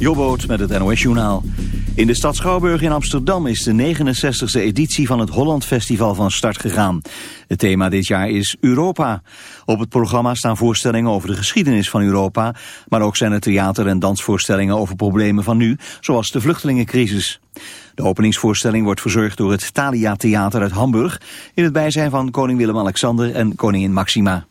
Jobboot met het NOS Journaal. In de stad Schouwburg in Amsterdam is de 69e editie van het Holland Festival van start gegaan. Het thema dit jaar is Europa. Op het programma staan voorstellingen over de geschiedenis van Europa... maar ook zijn er theater- en dansvoorstellingen over problemen van nu... zoals de vluchtelingencrisis. De openingsvoorstelling wordt verzorgd door het Thalia Theater uit Hamburg... in het bijzijn van koning Willem-Alexander en koningin Maxima.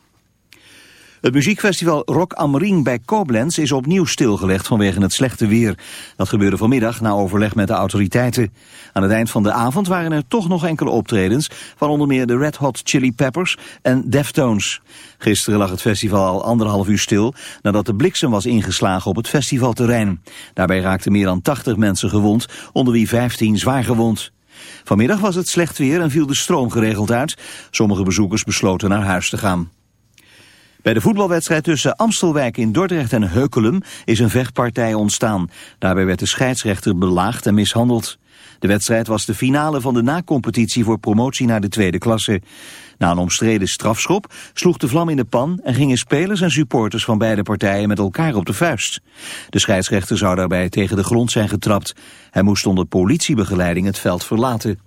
Het muziekfestival Rock am Ring bij Koblenz is opnieuw stilgelegd vanwege het slechte weer. Dat gebeurde vanmiddag na overleg met de autoriteiten. Aan het eind van de avond waren er toch nog enkele optredens... van onder meer de Red Hot Chili Peppers en Deftones. Gisteren lag het festival al anderhalf uur stil... nadat de bliksem was ingeslagen op het festivalterrein. Daarbij raakten meer dan 80 mensen gewond, onder wie 15 zwaar gewond. Vanmiddag was het slecht weer en viel de stroom geregeld uit. Sommige bezoekers besloten naar huis te gaan. Bij de voetbalwedstrijd tussen Amstelwijk in Dordrecht en Heukelum is een vechtpartij ontstaan. Daarbij werd de scheidsrechter belaagd en mishandeld. De wedstrijd was de finale van de nacompetitie voor promotie naar de tweede klasse. Na een omstreden strafschop sloeg de vlam in de pan en gingen spelers en supporters van beide partijen met elkaar op de vuist. De scheidsrechter zou daarbij tegen de grond zijn getrapt. Hij moest onder politiebegeleiding het veld verlaten.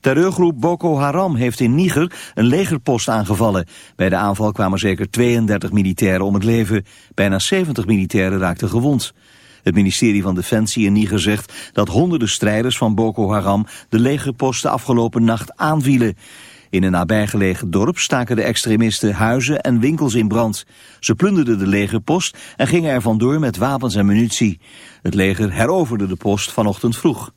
Terreurgroep Boko Haram heeft in Niger een legerpost aangevallen. Bij de aanval kwamen zeker 32 militairen om het leven. Bijna 70 militairen raakten gewond. Het ministerie van Defensie in Niger zegt dat honderden strijders van Boko Haram de legerpost de afgelopen nacht aanvielen. In een nabijgelegen dorp staken de extremisten huizen en winkels in brand. Ze plunderden de legerpost en gingen er vandoor met wapens en munitie. Het leger heroverde de post vanochtend vroeg.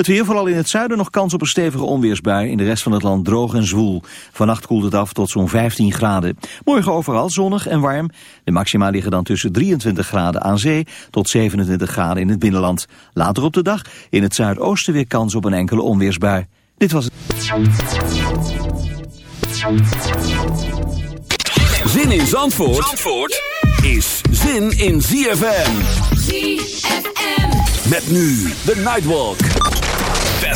Het weer, vooral in het zuiden, nog kans op een stevige onweersbui. In de rest van het land droog en zwoel. Vannacht koelt het af tot zo'n 15 graden. Morgen overal zonnig en warm. De maxima liggen dan tussen 23 graden aan zee tot 27 graden in het binnenland. Later op de dag in het zuidoosten weer kans op een enkele onweersbui. Dit was het. Zin in Zandvoort, is zin in ZFM. ZFM. Met nu de Nightwalk.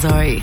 sorry.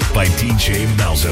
by DJ Malzo.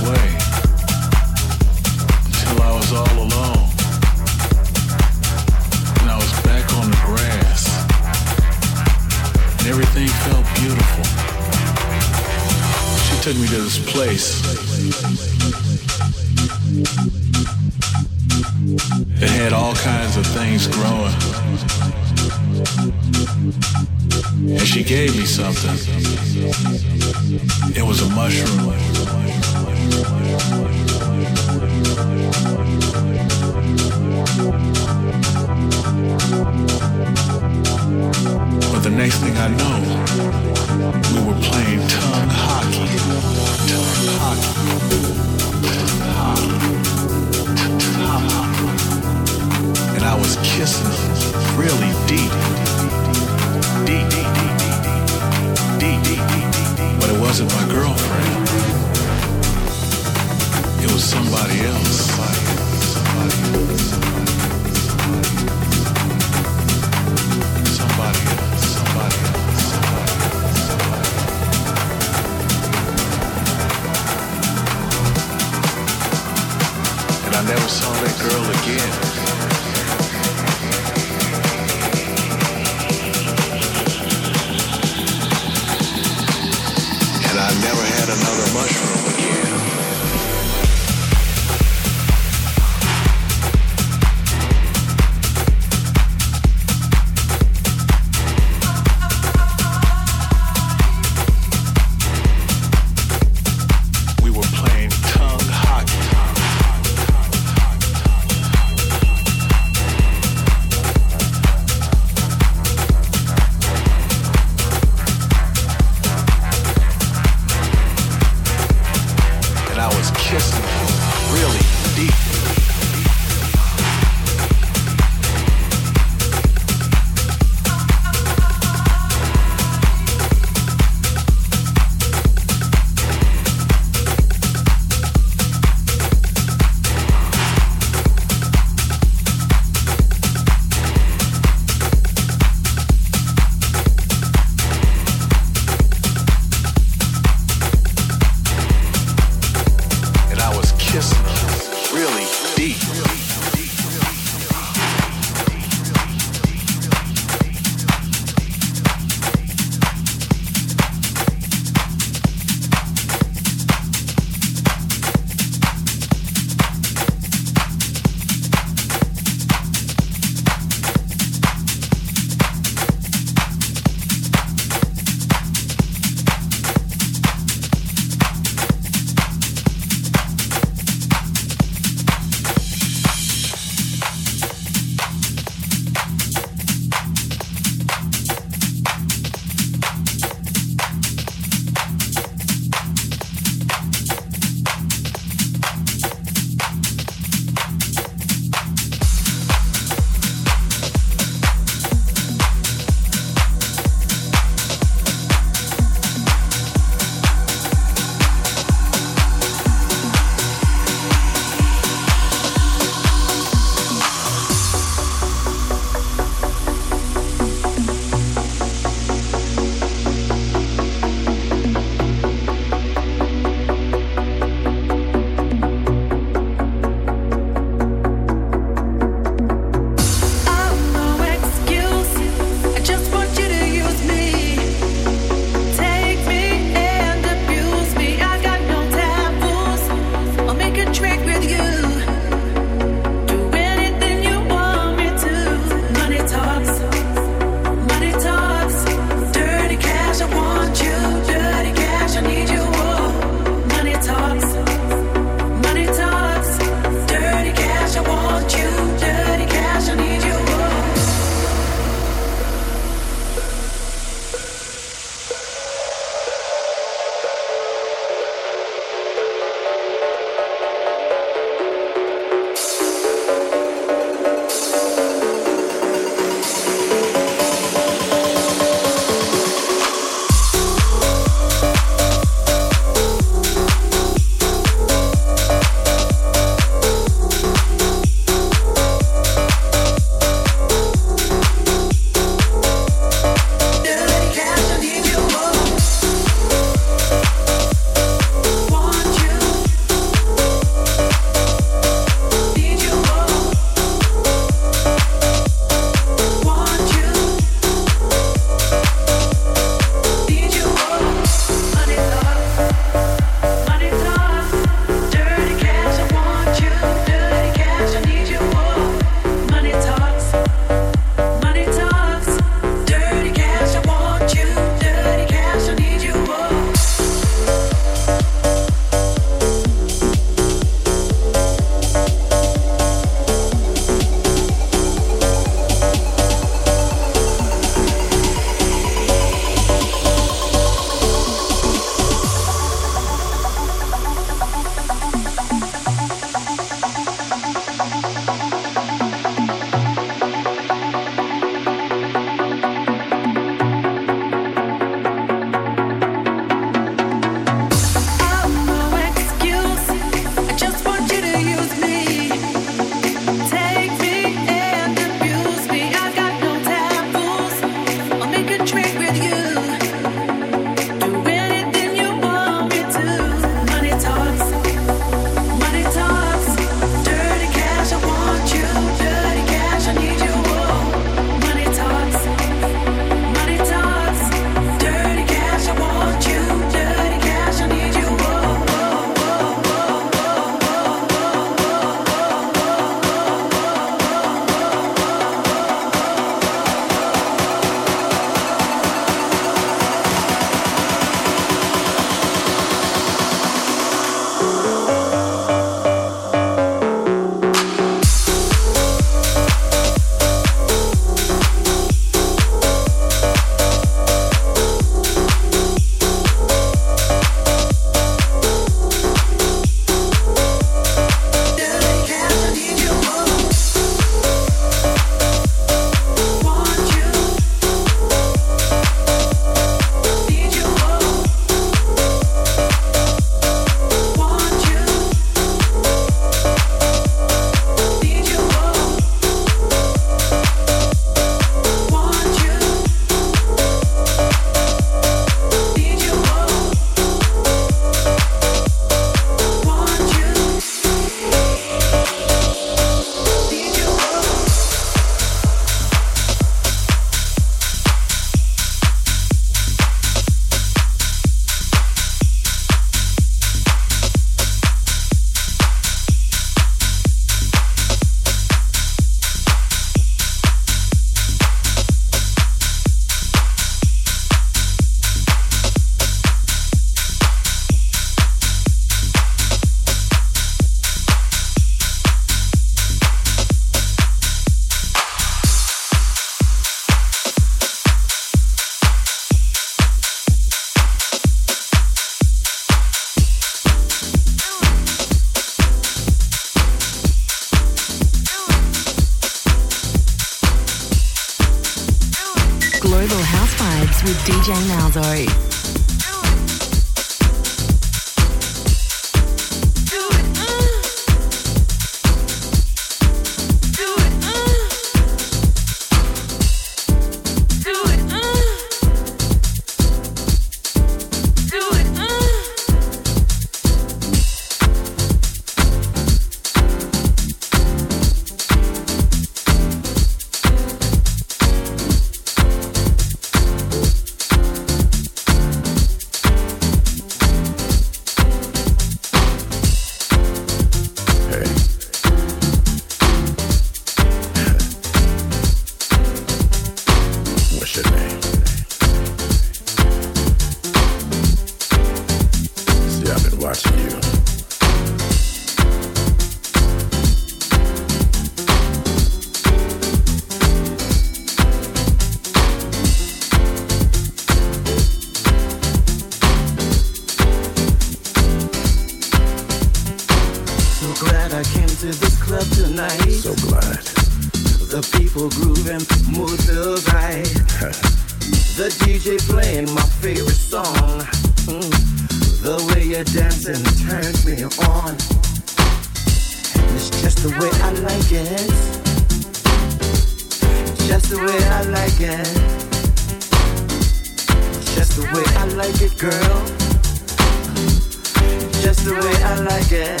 the way I like it.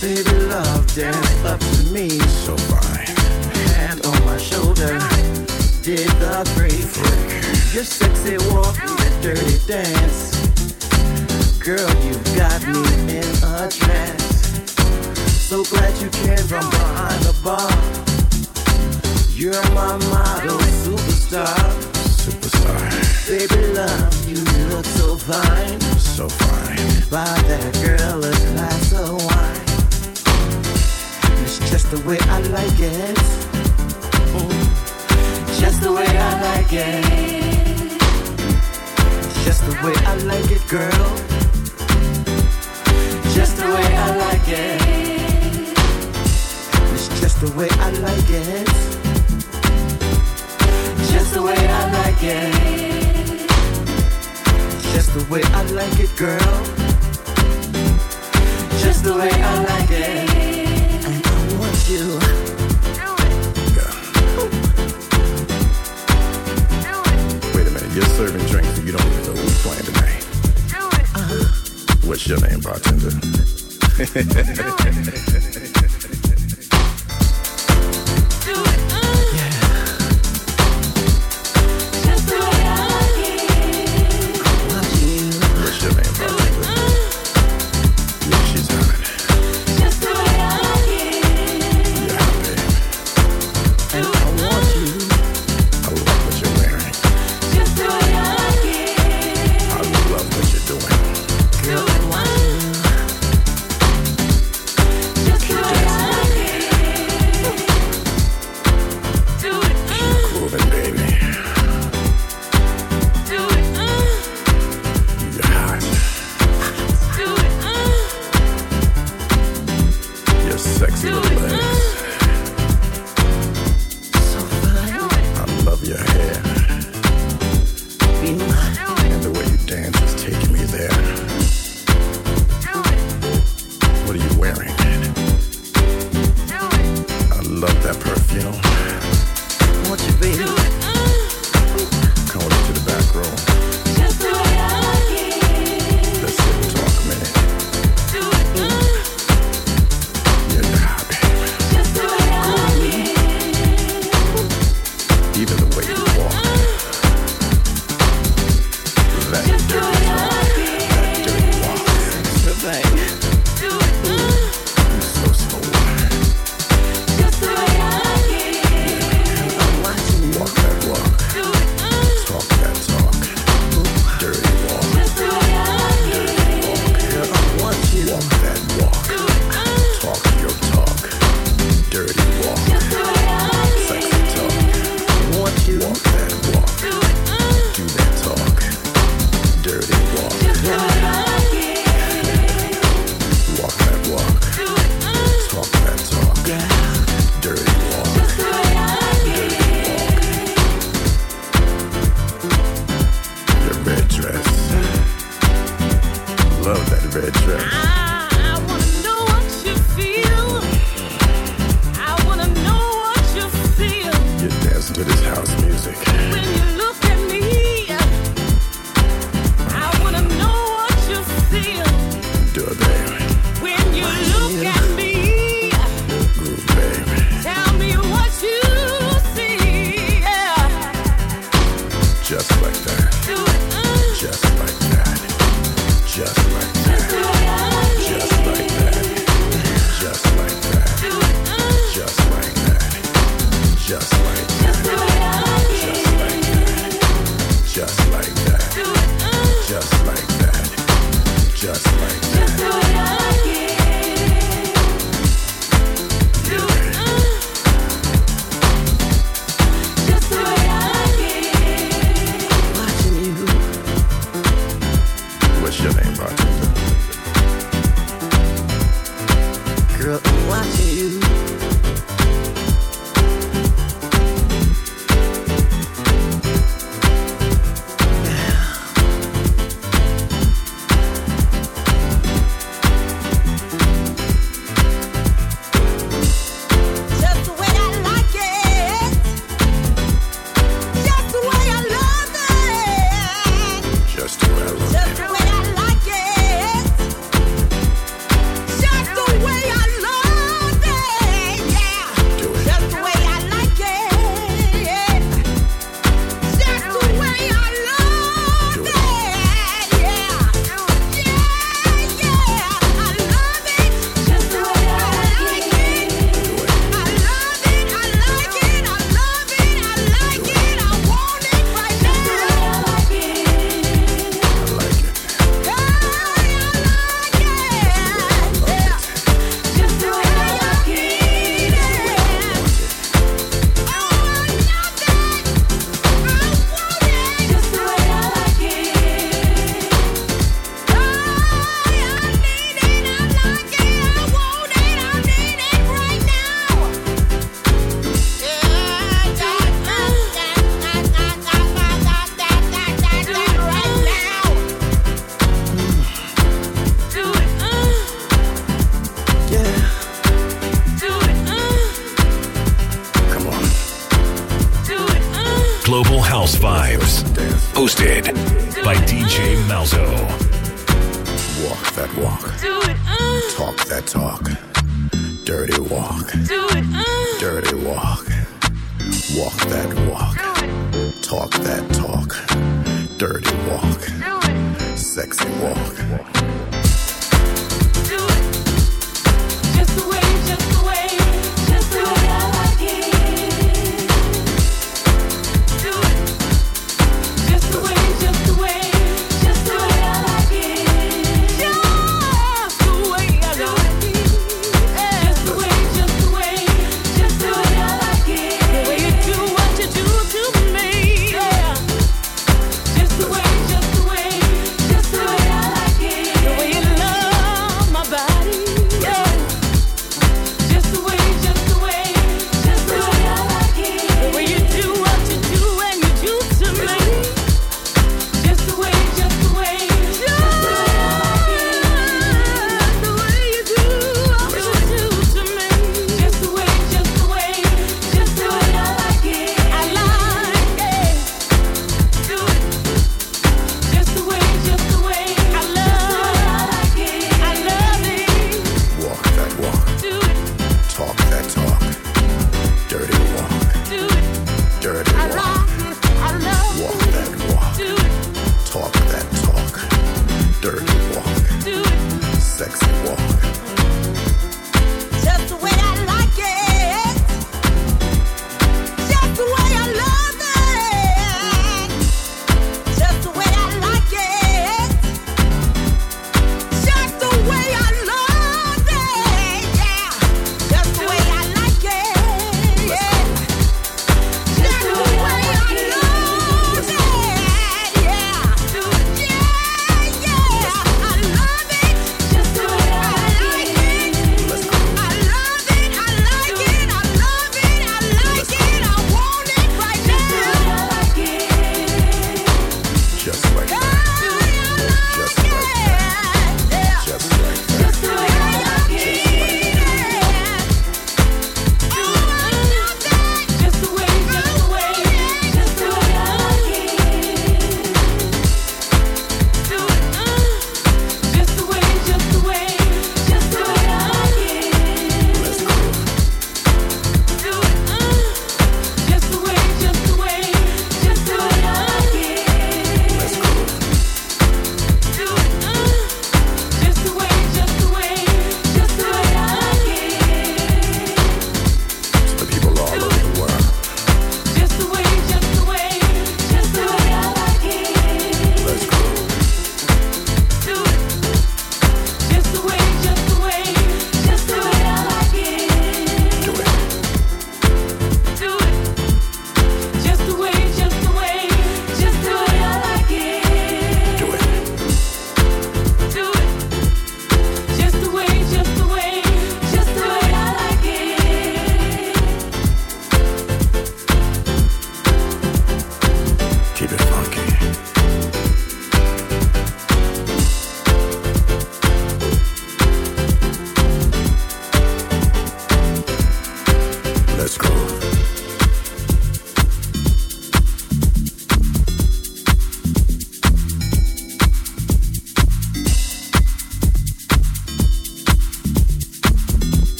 Baby, love, dance up to me. So fine. Hand on my shoulder. Did the three flick. Your sexy walk, your dirty dance. Girl, you've got me in a trance. So glad you came from behind the bar. You're my model, superstar. Superstar. Baby, love you look so fine. So fine. By that girl, a glass of wine. It's just the way I like it. Just the way I like it. Just the way I like it, girl. Just the way I like it. It's just the way I like it. Just the way I like it just the way I like it, girl. Just the way I like it. I want you. Wait a minute, you're serving drinks and you don't even know who's playing tonight. Do it. Uh-huh. What's your name, bartender? Do it.